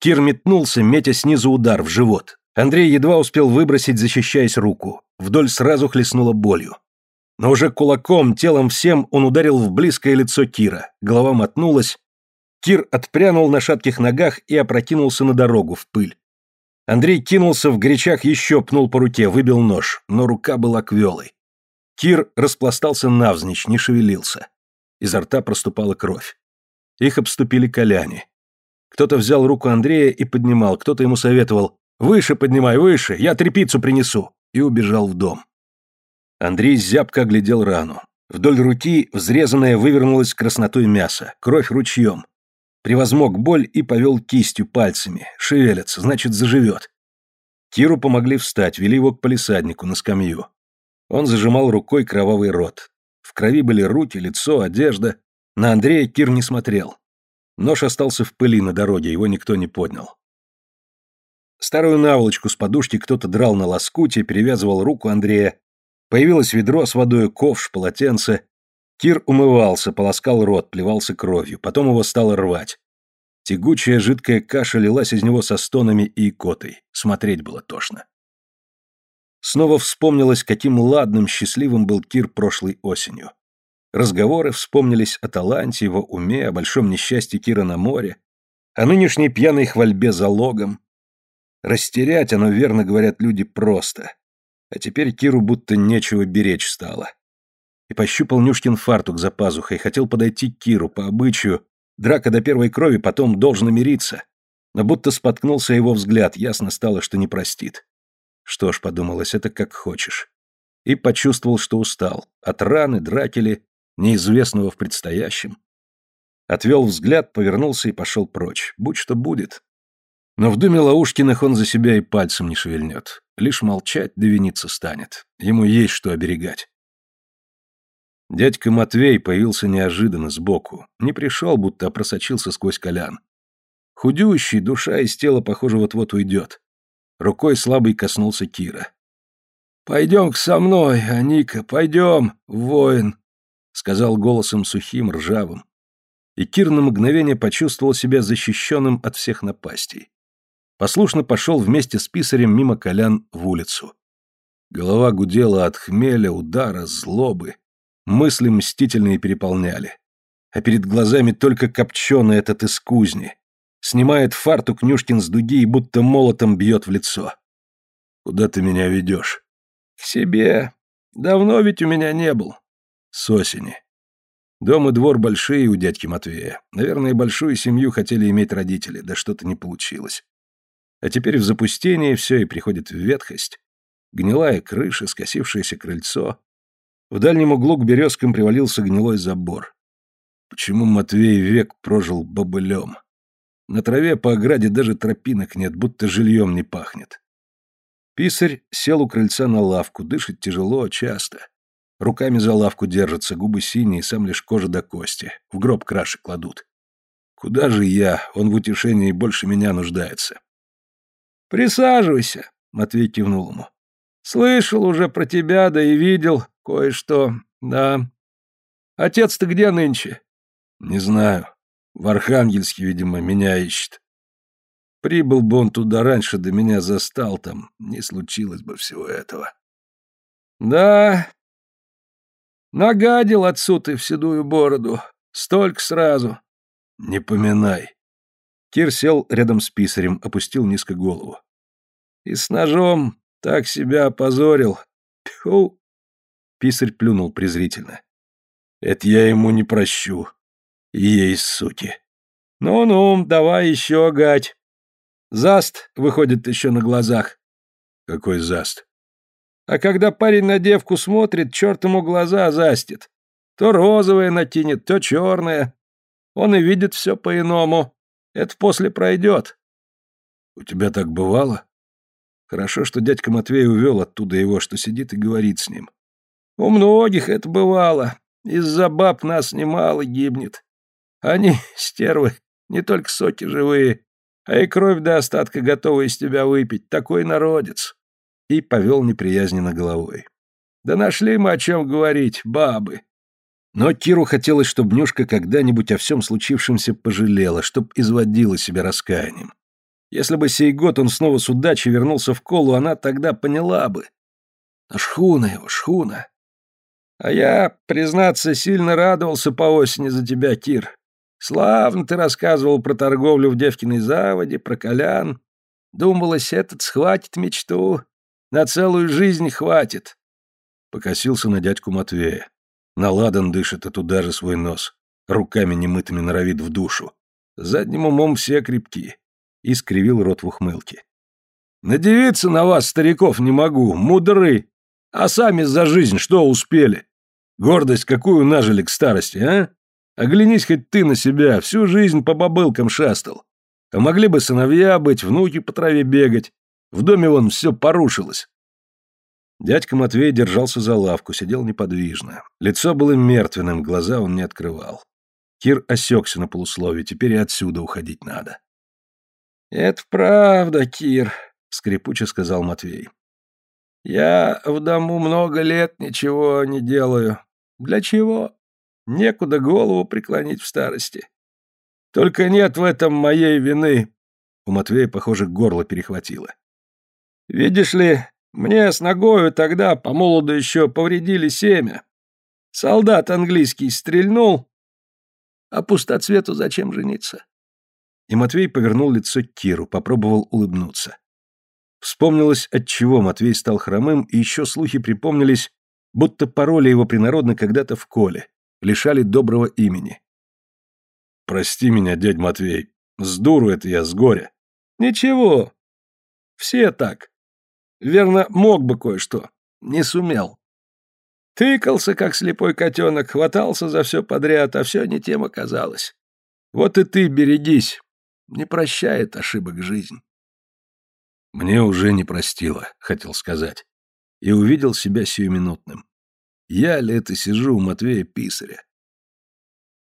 Speaker 1: Кир метнулся, метя снизу удар в живот. Андрей едва успел выбросить, защищаясь руку. Вдоль сразу хлестнуло болью. Но уже кулаком, телом всем он ударил в близкое лицо Кира. Голова мотнулась. Кир отпрянул на шатких ногах и опрокинулся на дорогу в пыль. Андрей кинулся в горячах еще, пнул по руке, выбил нож, но рука была квелой. Кир распластался навзничь, не шевелился. Изо рта проступала кровь. Их обступили коляне. Кто-то взял руку Андрея и поднимал, кто-то ему советовал Выше поднимай, выше, я трепицу принесу!» И убежал в дом. Андрей зябко оглядел рану. Вдоль руки взрезанное вывернулось краснотой мясо, кровь ручьем. Превозмог боль и повел кистью пальцами. Шевелится, значит, заживет. Киру помогли встать, вели его к полисаднику на скамью. Он зажимал рукой кровавый рот. В крови были руки, лицо, одежда. На Андрея Кир не смотрел. Нож остался в пыли на дороге, его никто не поднял. Старую наволочку с подушки кто-то драл на лоскуте, перевязывал руку Андрея. Появилось ведро с водой, ковш, полотенце. Кир умывался, полоскал рот, плевался кровью, потом его стало рвать. Тягучая жидкая каша лилась из него со стонами и икотой. Смотреть было тошно. Снова вспомнилось, каким ладным, счастливым был Кир прошлой осенью. Разговоры вспомнились о таланте, его уме, о большом несчастье Кира на море, о нынешней пьяной хвальбе за логом. Растерять оно, верно говорят люди, просто. А теперь Киру будто нечего беречь стало. И пощупал Нюшкин фартук за пазухой, хотел подойти к Киру по обычаю. Драка до первой крови, потом должен мириться. Но будто споткнулся его взгляд, ясно стало, что не простит. Что ж, подумалось, это как хочешь. И почувствовал, что устал. От раны, дракели, неизвестного в предстоящем. Отвел взгляд, повернулся и пошел прочь. Будь что будет. Но в доме Лаушкиных он за себя и пальцем не шевельнет. Лишь молчать да виниться станет. Ему есть что оберегать. Дядька Матвей появился неожиданно сбоку. Не пришел, будто просочился сквозь колян. Худющий, душа из тела, похоже, вот-вот уйдет. Рукой слабый коснулся Кира. «Пойдем со мной, Аника, пойдем, воин», — сказал голосом сухим, ржавым. И Кир на мгновение почувствовал себя защищенным от всех напастей. Послушно пошел вместе с писарем мимо колян в улицу. Голова гудела от хмеля, удара, злобы. Мысли мстительные переполняли. А перед глазами только копченый этот из кузни. Снимает фартук Нюшкин с дуги и будто молотом бьет в лицо. «Куда ты меня ведешь?» «К себе. Давно ведь у меня не был». «С осени. Дом и двор большие у дядьки Матвея. Наверное, большую семью хотели иметь родители, да что-то не получилось. А теперь в запустении все и приходит в ветхость. Гнилая крыша, скосившееся крыльцо. В дальнем углу к березкам привалился гнилой забор. Почему Матвей век прожил бобылем? На траве по ограде даже тропинок нет, будто жильем не пахнет. Писарь сел у крыльца на лавку, дышит тяжело, часто. Руками за лавку держится, губы синие, сам лишь кожа до кости. В гроб краши кладут. Куда же я? Он в утешении больше меня нуждается. «Присаживайся», — Матвей кивнул ему. «Слышал уже про тебя, да и видел кое-что, да. Отец-то где нынче?» «Не знаю. В Архангельске, видимо, меня ищет. Прибыл бы он туда раньше, да меня застал там, не случилось бы всего этого. Да, нагадил отцу ты в седую бороду, столько сразу. Не поминай. Кир сел рядом с писарем, опустил низко голову. И с ножом так себя опозорил. Тьфу! Писарь плюнул презрительно. Это я ему не прощу. Есть суки. Ну-ну, давай еще гать. Заст выходит еще на глазах. Какой заст? А когда парень на девку смотрит, черт ему глаза застит. То розовое натянет, то черное. Он и видит все по-иному. Это после пройдет. У тебя так бывало? Хорошо, что дядька Матвей увел оттуда его, что сидит и говорит с ним. У многих это бывало. Из-за баб нас немало гибнет. Они, стервы, не только соки живые, а и кровь до остатка готовы из тебя выпить. Такой народец. И повел неприязненно головой. Да нашли мы о чем говорить, бабы. Но Киру хотелось, чтобы Нюшка когда-нибудь о всем случившемся пожалела, чтоб изводила себя раскаянием. Если бы сей год он снова с удачей вернулся в колу, она тогда поняла бы. Но шхуна его, шхуна. А я, признаться, сильно радовался по осени за тебя, Кир. Славно ты рассказывал про торговлю в Девкиной заводе, про Колян. Думалось, этот схватит мечту. На целую жизнь хватит. Покосился на дядьку Матвея. Наладан дышит и туда же свой нос. Руками немытыми норовит в душу. Задним умом все крепки. И скривил рот в ухмылке. Надевиться на вас, стариков, не могу, мудры. А сами за жизнь что успели? Гордость какую нажили к старости, а? Оглянись хоть ты на себя, всю жизнь по бобылкам шастал. А могли бы сыновья быть, внуки по траве бегать. В доме вон все порушилось. Дядька Матвей держался за лавку, сидел неподвижно. Лицо было мертвенным, глаза он не открывал. Кир осекся на полуслове, теперь и отсюда уходить надо. «Это правда, Кир», — скрипуче сказал Матвей. «Я в дому много лет ничего не делаю. Для чего? Некуда голову преклонить в старости. Только нет в этом моей вины». У Матвея, похоже, горло перехватило. «Видишь ли, мне с ногою тогда по молоду еще повредили семя. Солдат английский стрельнул. А пустоцвету зачем жениться?» И Матвей повернул лицо к Киру, попробовал улыбнуться. Вспомнилось, от чего Матвей стал хромым, и еще слухи припомнились, будто пароли его принародно когда-то в коле, лишали доброго имени. «Прости меня, дядь Матвей, с дуру это я, с горя». «Ничего, все так. Верно, мог бы кое-что, не сумел. Тыкался, как слепой котенок, хватался за все подряд, а все не тем оказалось. Вот и ты берегись, не прощает ошибок жизнь». Мне уже не простила, хотел сказать, и увидел себя сиюминутным. Я ли это сижу у Матвея Писаря?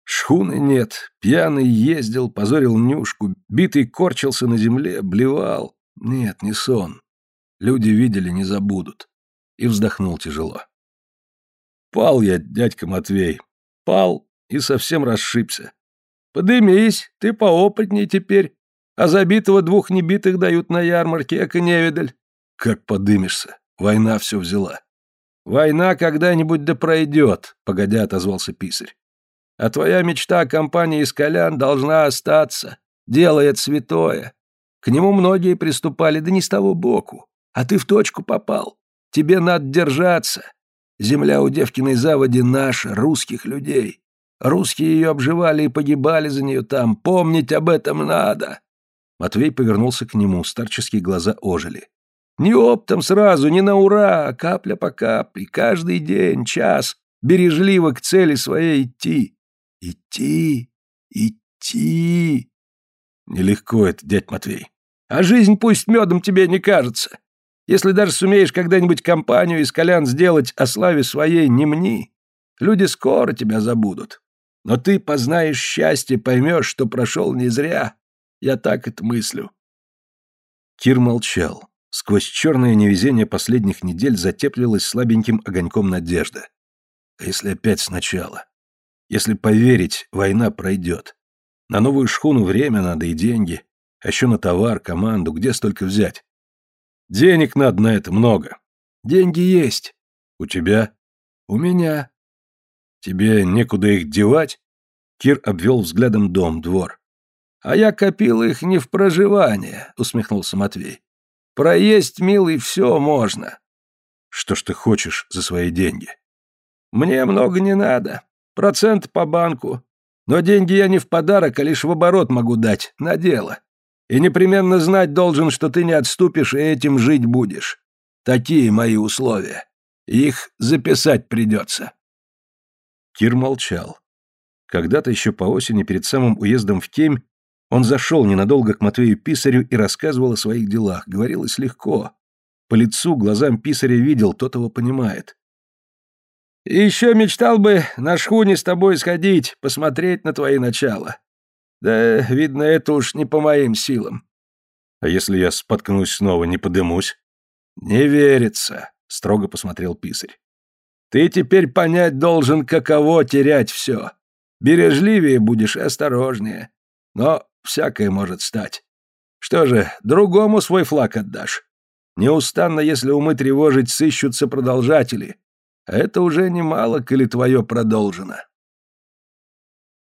Speaker 1: Шхуны нет, пьяный ездил, позорил нюшку, битый корчился на земле, блевал. Нет, не сон. Люди видели, не забудут. И вздохнул тяжело. Пал я, дядька Матвей, пал и совсем расшибся. Подымись, ты поопытней теперь. А забитого двух небитых дают на ярмарке, эко невидаль. Как подымешься? Война все взяла. Война когда-нибудь да пройдет, погодя отозвался писарь. А твоя мечта о компании из колян должна остаться. Делает святое. К нему многие приступали, да не с того боку. А ты в точку попал. Тебе надо держаться. Земля у девкиной заводи наша, русских людей. Русские ее обживали и погибали за нее там. Помнить об этом надо. Матвей повернулся к нему, старческие глаза ожили. «Не оптом сразу, не на ура, а капля по капле, каждый день, час, бережливо к цели своей идти. Идти, идти...» «Нелегко это, дядь Матвей. А жизнь пусть медом тебе не кажется. Если даже сумеешь когда-нибудь компанию из колян сделать о славе своей, не мни. Люди скоро тебя забудут. Но ты познаешь счастье, поймешь, что прошел не зря. Я так это мыслю. Кир молчал. Сквозь черное невезение последних недель затеплилась слабеньким огоньком надежда. А если опять сначала? Если поверить, война пройдет. На новую шхуну время надо и деньги. А еще на товар, команду, где столько взять? Денег надо на это много. Деньги есть. У тебя? У меня. Тебе некуда их девать? Кир обвел взглядом дом, двор. А я копил их не в проживание, усмехнулся Матвей. Проесть, милый, все можно. Что ж ты хочешь за свои деньги? Мне много не надо. Процент по банку. Но деньги я не в подарок, а лишь в оборот могу дать, на дело. И непременно знать должен, что ты не отступишь и этим жить будешь. Такие мои условия. Их записать придется. Кир молчал. Когда-то еще по осени перед самым уездом в Кемь он зашел ненадолго к Матвею Писарю и рассказывал о своих делах. Говорилось легко. По лицу, глазам Писаря видел, тот его понимает. «И еще мечтал бы на шхуне с тобой сходить, посмотреть на твои начала. Да, видно, это уж не по моим силам». «А если я споткнусь снова, не подымусь?» «Не верится», — строго посмотрел Писарь. «Ты теперь понять должен, каково терять все. Бережливее будешь и осторожнее. Но всякое может стать. Что же, другому свой флаг отдашь. Неустанно, если умы тревожить, сыщутся продолжатели. А это уже немало, коли твое продолжено.